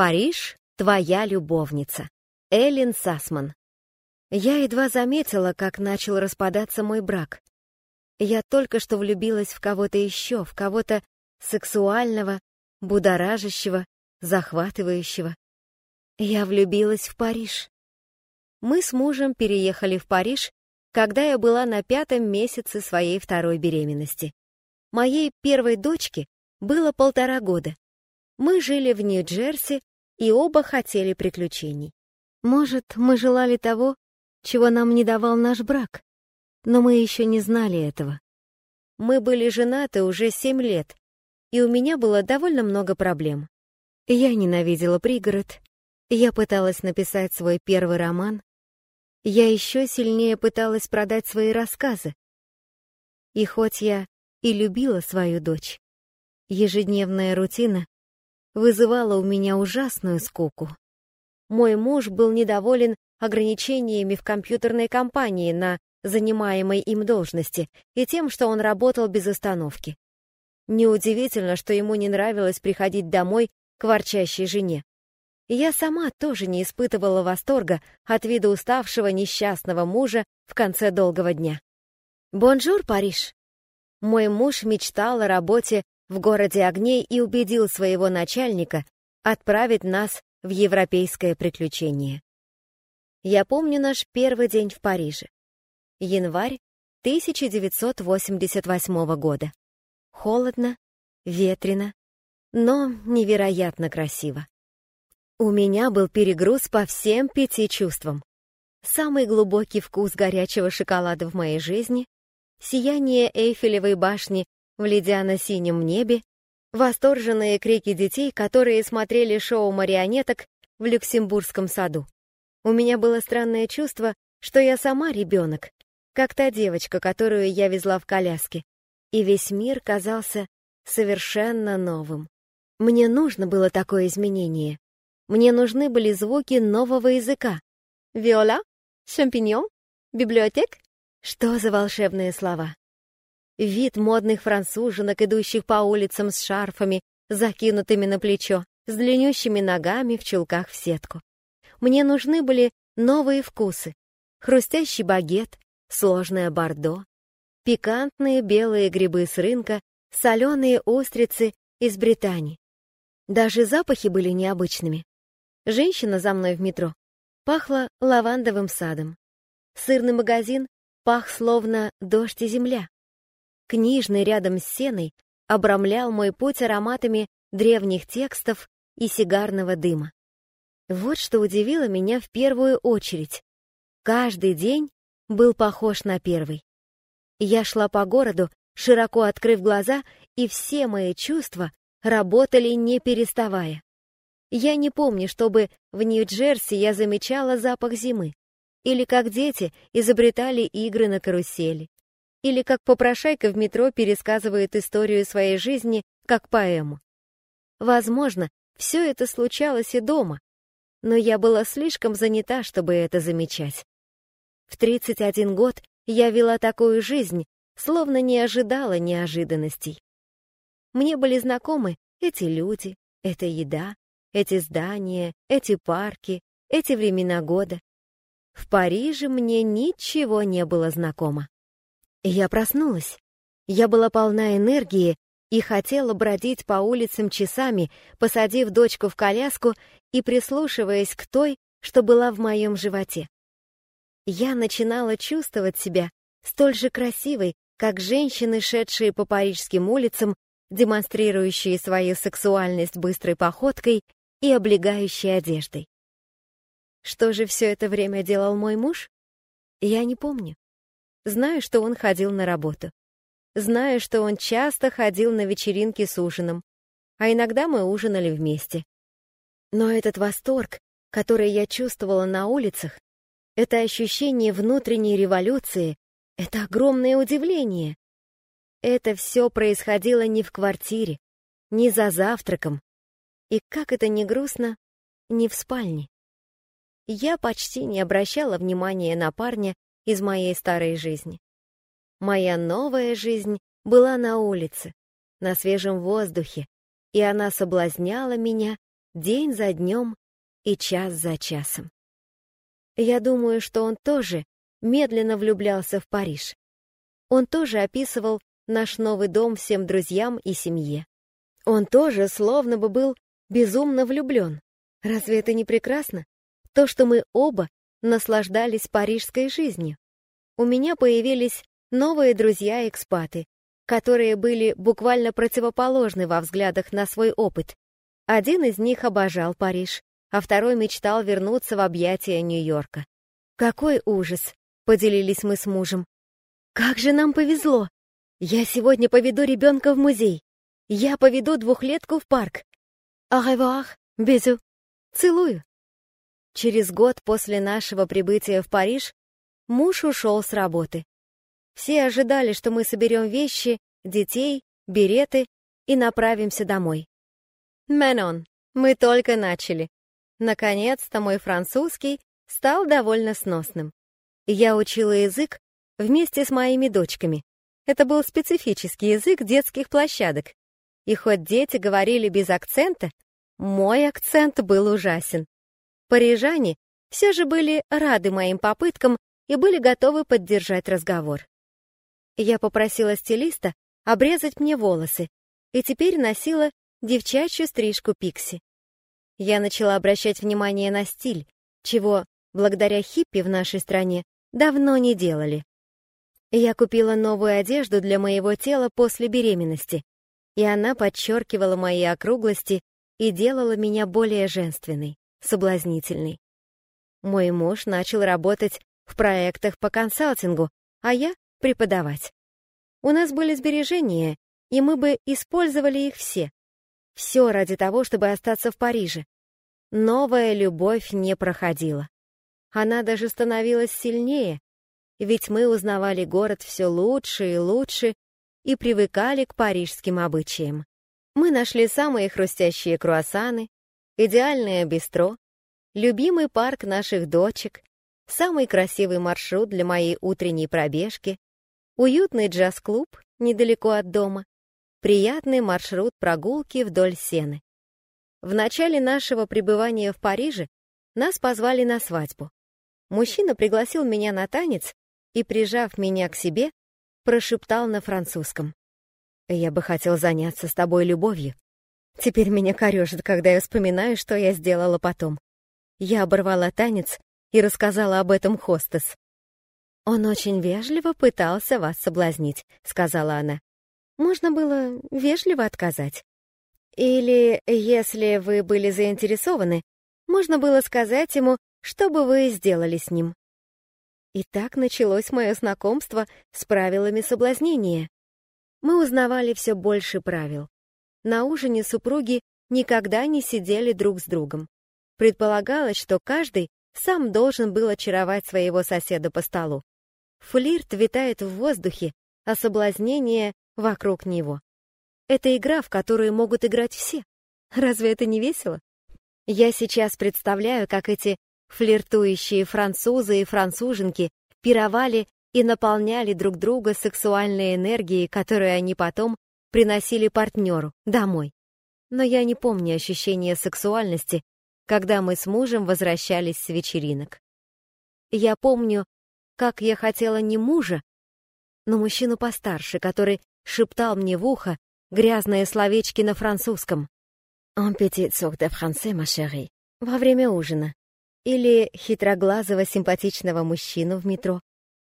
Париж — твоя любовница. Эллен Сасман. Я едва заметила, как начал распадаться мой брак. Я только что влюбилась в кого-то еще, в кого-то сексуального, будоражащего, захватывающего. Я влюбилась в Париж. Мы с мужем переехали в Париж, когда я была на пятом месяце своей второй беременности. Моей первой дочке было полтора года. Мы жили в Нью-Джерси и оба хотели приключений. Может, мы желали того, чего нам не давал наш брак, но мы еще не знали этого. Мы были женаты уже семь лет, и у меня было довольно много проблем. Я ненавидела пригород, я пыталась написать свой первый роман, я еще сильнее пыталась продать свои рассказы. И хоть я и любила свою дочь, ежедневная рутина вызывала у меня ужасную скуку. Мой муж был недоволен ограничениями в компьютерной компании на занимаемой им должности и тем, что он работал без остановки. Неудивительно, что ему не нравилось приходить домой к ворчащей жене. Я сама тоже не испытывала восторга от вида уставшего несчастного мужа в конце долгого дня. «Бонжур, Париж!» Мой муж мечтал о работе в городе огней и убедил своего начальника отправить нас в европейское приключение. Я помню наш первый день в Париже. Январь 1988 года. Холодно, ветрено, но невероятно красиво. У меня был перегруз по всем пяти чувствам. Самый глубокий вкус горячего шоколада в моей жизни, сияние Эйфелевой башни в ледяно-синем небе, восторженные крики детей, которые смотрели шоу марионеток в Люксембургском саду. У меня было странное чувство, что я сама ребенок, как та девочка, которую я везла в коляске, и весь мир казался совершенно новым. Мне нужно было такое изменение, мне нужны были звуки нового языка. Виола? Шампиньон? Библиотек? Что за волшебные слова? Вид модных француженок, идущих по улицам с шарфами, закинутыми на плечо, с длиннющими ногами в чулках в сетку. Мне нужны были новые вкусы. Хрустящий багет, сложное бордо, пикантные белые грибы с рынка, соленые устрицы из Британии. Даже запахи были необычными. Женщина за мной в метро пахла лавандовым садом. Сырный магазин пах словно дождь и земля. Книжный рядом с сеной обрамлял мой путь ароматами древних текстов и сигарного дыма. Вот что удивило меня в первую очередь. Каждый день был похож на первый. Я шла по городу, широко открыв глаза, и все мои чувства работали не переставая. Я не помню, чтобы в Нью-Джерси я замечала запах зимы. Или как дети изобретали игры на карусели. Или как попрошайка в метро пересказывает историю своей жизни как поэму. Возможно, все это случалось и дома, но я была слишком занята, чтобы это замечать. В 31 год я вела такую жизнь, словно не ожидала неожиданностей. Мне были знакомы эти люди, эта еда, эти здания, эти парки, эти времена года. В Париже мне ничего не было знакомо. Я проснулась. Я была полна энергии и хотела бродить по улицам часами, посадив дочку в коляску и прислушиваясь к той, что была в моем животе. Я начинала чувствовать себя столь же красивой, как женщины, шедшие по парижским улицам, демонстрирующие свою сексуальность быстрой походкой и облегающей одеждой. Что же все это время делал мой муж? Я не помню. Знаю, что он ходил на работу. Знаю, что он часто ходил на вечеринки с ужином, а иногда мы ужинали вместе. Но этот восторг, который я чувствовала на улицах, это ощущение внутренней революции, это огромное удивление. Это все происходило не в квартире, не за завтраком, и, как это ни грустно, не в спальне. Я почти не обращала внимания на парня из моей старой жизни. Моя новая жизнь была на улице, на свежем воздухе, и она соблазняла меня день за днем и час за часом. Я думаю, что он тоже медленно влюблялся в Париж. Он тоже описывал наш новый дом всем друзьям и семье. Он тоже словно бы был безумно влюблен. Разве это не прекрасно? То, что мы оба наслаждались парижской жизнью. У меня появились новые друзья-экспаты, которые были буквально противоположны во взглядах на свой опыт. Один из них обожал Париж, а второй мечтал вернуться в объятия Нью-Йорка. «Какой ужас!» — поделились мы с мужем. «Как же нам повезло! Я сегодня поведу ребенка в музей. Я поведу двухлетку в парк. Revoir, bisous. Целую». Через год после нашего прибытия в Париж муж ушел с работы. Все ожидали, что мы соберем вещи, детей, береты и направимся домой. Менон, мы только начали. Наконец-то мой французский стал довольно сносным. Я учила язык вместе с моими дочками. Это был специфический язык детских площадок. И хоть дети говорили без акцента, мой акцент был ужасен. Парижане все же были рады моим попыткам и были готовы поддержать разговор. Я попросила стилиста обрезать мне волосы, и теперь носила девчачью стрижку пикси. Я начала обращать внимание на стиль, чего, благодаря хиппи в нашей стране, давно не делали. Я купила новую одежду для моего тела после беременности, и она подчеркивала мои округлости и делала меня более женственной соблазнительный. Мой муж начал работать в проектах по консалтингу, а я — преподавать. У нас были сбережения, и мы бы использовали их все. Все ради того, чтобы остаться в Париже. Новая любовь не проходила. Она даже становилась сильнее, ведь мы узнавали город все лучше и лучше и привыкали к парижским обычаям. Мы нашли самые хрустящие круассаны, идеальное бистро, любимый парк наших дочек, самый красивый маршрут для моей утренней пробежки, уютный джаз-клуб недалеко от дома, приятный маршрут прогулки вдоль Сены. В начале нашего пребывания в Париже нас позвали на свадьбу. Мужчина пригласил меня на танец и, прижав меня к себе, прошептал на французском. «Я бы хотел заняться с тобой любовью». Теперь меня корежит, когда я вспоминаю, что я сделала потом. Я оборвала танец и рассказала об этом хостес. «Он очень вежливо пытался вас соблазнить», — сказала она. «Можно было вежливо отказать. Или, если вы были заинтересованы, можно было сказать ему, что бы вы сделали с ним». И так началось мое знакомство с правилами соблазнения. Мы узнавали все больше правил. На ужине супруги никогда не сидели друг с другом. Предполагалось, что каждый сам должен был очаровать своего соседа по столу. Флирт витает в воздухе, а соблазнение вокруг него. Это игра, в которую могут играть все. Разве это не весело? Я сейчас представляю, как эти флиртующие французы и француженки пировали и наполняли друг друга сексуальной энергией, которую они потом приносили партнеру домой. Но я не помню ощущения сексуальности, когда мы с мужем возвращались с вечеринок. Я помню, как я хотела не мужа, но мужчину постарше, который шептал мне в ухо грязные словечки на французском. «Un petit souk de français, ma chérie» во время ужина. Или хитроглазого симпатичного мужчину в метро,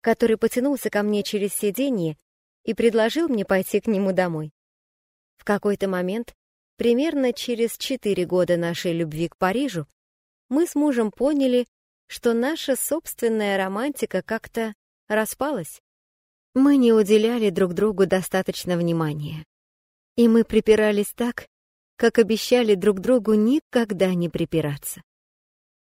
который потянулся ко мне через сиденье и предложил мне пойти к нему домой. В какой-то момент, примерно через четыре года нашей любви к Парижу, мы с мужем поняли, что наша собственная романтика как-то распалась. Мы не уделяли друг другу достаточно внимания. И мы припирались так, как обещали друг другу никогда не припираться.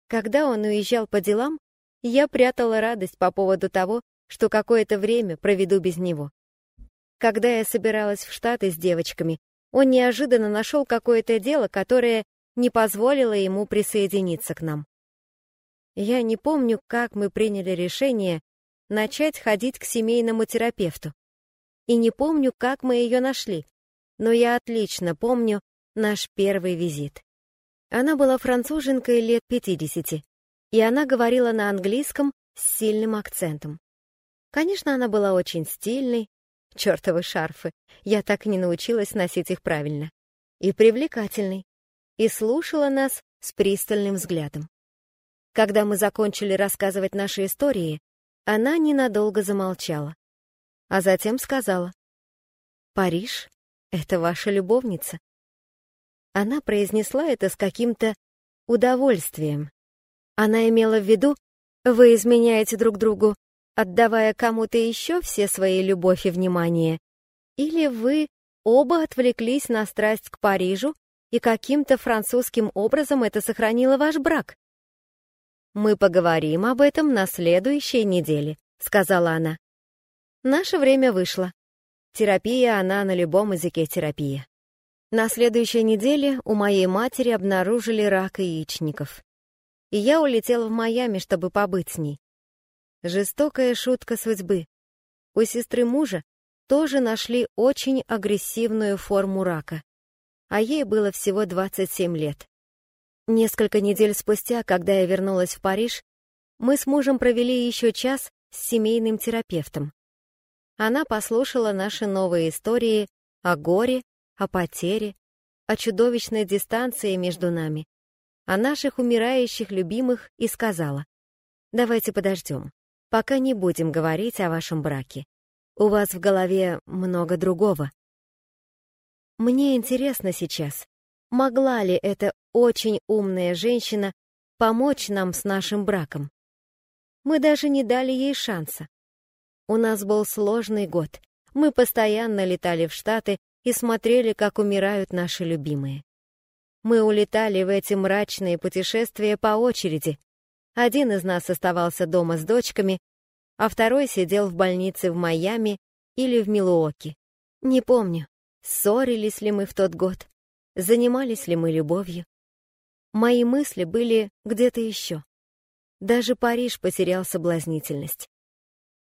Когда он уезжал по делам, я прятала радость по поводу того, что какое-то время проведу без него. Когда я собиралась в Штаты с девочками, он неожиданно нашел какое-то дело, которое не позволило ему присоединиться к нам. Я не помню, как мы приняли решение начать ходить к семейному терапевту. И не помню, как мы ее нашли, но я отлично помню наш первый визит. Она была француженкой лет 50, и она говорила на английском с сильным акцентом. Конечно, она была очень стильной, чертовы шарфы, я так и не научилась носить их правильно, и привлекательной, и слушала нас с пристальным взглядом. Когда мы закончили рассказывать наши истории, она ненадолго замолчала, а затем сказала, «Париж — это ваша любовница». Она произнесла это с каким-то удовольствием. Она имела в виду, вы изменяете друг другу, отдавая кому-то еще все свои любовь и внимание, или вы оба отвлеклись на страсть к Парижу и каким-то французским образом это сохранило ваш брак. «Мы поговорим об этом на следующей неделе», — сказала она. «Наше время вышло. Терапия, она на любом языке терапия». На следующей неделе у моей матери обнаружили рак яичников. И я улетела в Майами, чтобы побыть с ней. Жестокая шутка судьбы. У сестры мужа тоже нашли очень агрессивную форму рака а ей было всего 27 лет. Несколько недель спустя, когда я вернулась в Париж, мы с мужем провели еще час с семейным терапевтом. Она послушала наши новые истории о горе, о потере, о чудовищной дистанции между нами, о наших умирающих любимых и сказала, «Давайте подождем, пока не будем говорить о вашем браке. У вас в голове много другого. Мне интересно сейчас, могла ли эта очень умная женщина помочь нам с нашим браком? Мы даже не дали ей шанса. У нас был сложный год. Мы постоянно летали в Штаты и смотрели, как умирают наши любимые. Мы улетали в эти мрачные путешествия по очереди. Один из нас оставался дома с дочками, а второй сидел в больнице в Майами или в Милуоке. Не помню. Ссорились ли мы в тот год? Занимались ли мы любовью? Мои мысли были где-то еще. Даже Париж потерял соблазнительность.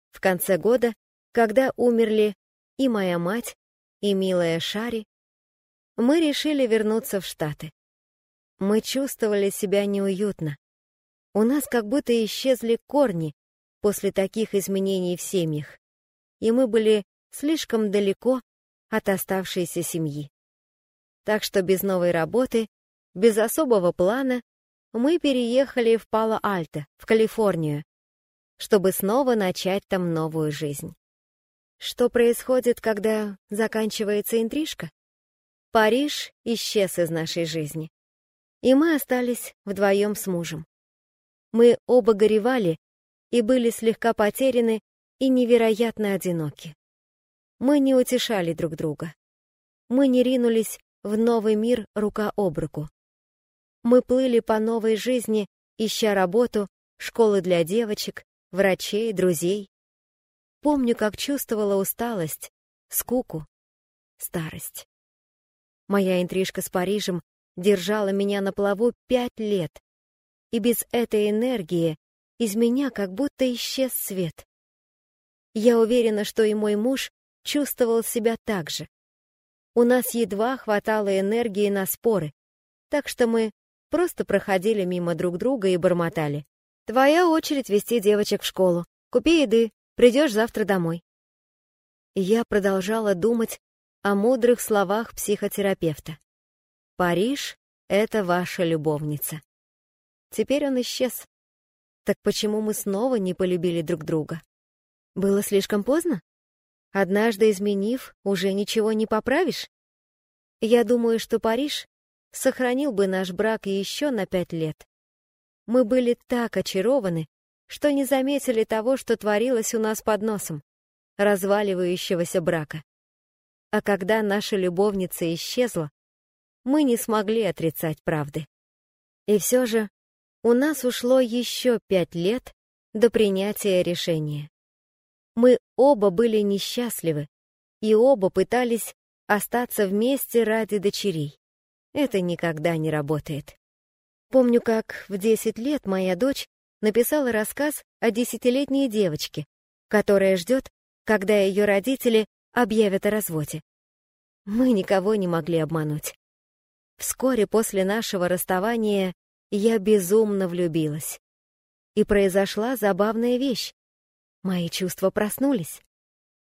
В конце года, когда умерли и моя мать, и милая Шари, мы решили вернуться в Штаты. Мы чувствовали себя неуютно. У нас как будто исчезли корни после таких изменений в семьях, и мы были слишком далеко от оставшейся семьи. Так что без новой работы, без особого плана, мы переехали в Пало-Альто, в Калифорнию, чтобы снова начать там новую жизнь. Что происходит, когда заканчивается интрижка? Париж исчез из нашей жизни, и мы остались вдвоем с мужем. Мы оба горевали и были слегка потеряны и невероятно одиноки. Мы не утешали друг друга. Мы не ринулись в новый мир рука об руку. Мы плыли по новой жизни, ища работу, школы для девочек, врачей, друзей. Помню, как чувствовала усталость, скуку, старость. Моя интрижка с Парижем держала меня на плаву пять лет, и без этой энергии из меня как будто исчез свет. Я уверена, что и мой муж чувствовал себя так же. У нас едва хватало энергии на споры, так что мы просто проходили мимо друг друга и бормотали. «Твоя очередь вести девочек в школу. Купи еды, придешь завтра домой». Я продолжала думать о мудрых словах психотерапевта. «Париж — это ваша любовница». Теперь он исчез. Так почему мы снова не полюбили друг друга? Было слишком поздно? Однажды изменив, уже ничего не поправишь? Я думаю, что Париж сохранил бы наш брак еще на пять лет. Мы были так очарованы, что не заметили того, что творилось у нас под носом, разваливающегося брака. А когда наша любовница исчезла, мы не смогли отрицать правды. И все же у нас ушло еще пять лет до принятия решения. Мы оба были несчастливы, и оба пытались остаться вместе ради дочерей. Это никогда не работает. Помню, как в 10 лет моя дочь написала рассказ о десятилетней девочке, которая ждет, когда ее родители объявят о разводе. Мы никого не могли обмануть. Вскоре после нашего расставания я безумно влюбилась. И произошла забавная вещь. Мои чувства проснулись.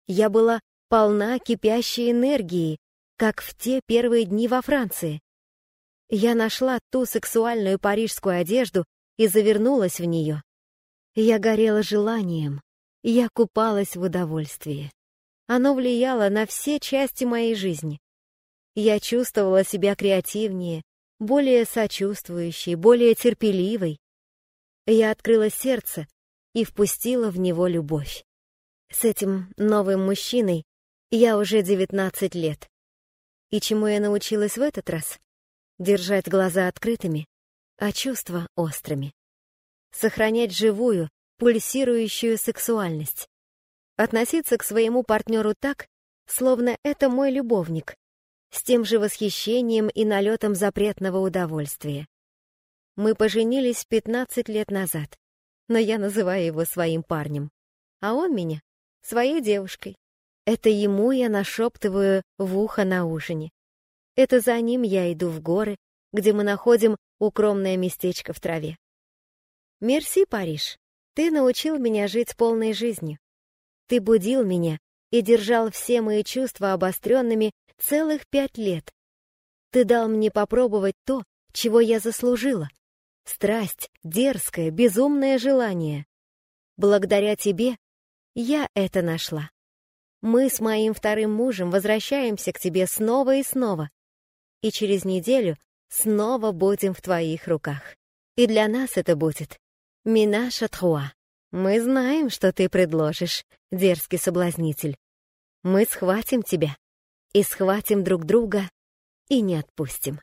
Я была полна кипящей энергии, как в те первые дни во Франции. Я нашла ту сексуальную парижскую одежду и завернулась в нее. Я горела желанием, я купалась в удовольствии. Оно влияло на все части моей жизни. Я чувствовала себя креативнее, более сочувствующей, более терпеливой. Я открыла сердце и впустила в него любовь. С этим новым мужчиной я уже 19 лет. И чему я научилась в этот раз? Держать глаза открытыми, а чувства острыми. Сохранять живую, пульсирующую сексуальность. Относиться к своему партнеру так, словно это мой любовник, с тем же восхищением и налетом запретного удовольствия. Мы поженились 15 лет назад, но я называю его своим парнем, а он меня — своей девушкой. Это ему я нашептываю в ухо на ужине. Это за ним я иду в горы, где мы находим укромное местечко в траве. Мерси, Париж, ты научил меня жить полной жизнью. Ты будил меня и держал все мои чувства обостренными целых пять лет. Ты дал мне попробовать то, чего я заслужила. Страсть, дерзкое, безумное желание. Благодаря тебе я это нашла. Мы с моим вторым мужем возвращаемся к тебе снова и снова. И через неделю снова будем в твоих руках. И для нас это будет Минаша Труа. Мы знаем, что ты предложишь, дерзкий соблазнитель. Мы схватим тебя и схватим друг друга и не отпустим.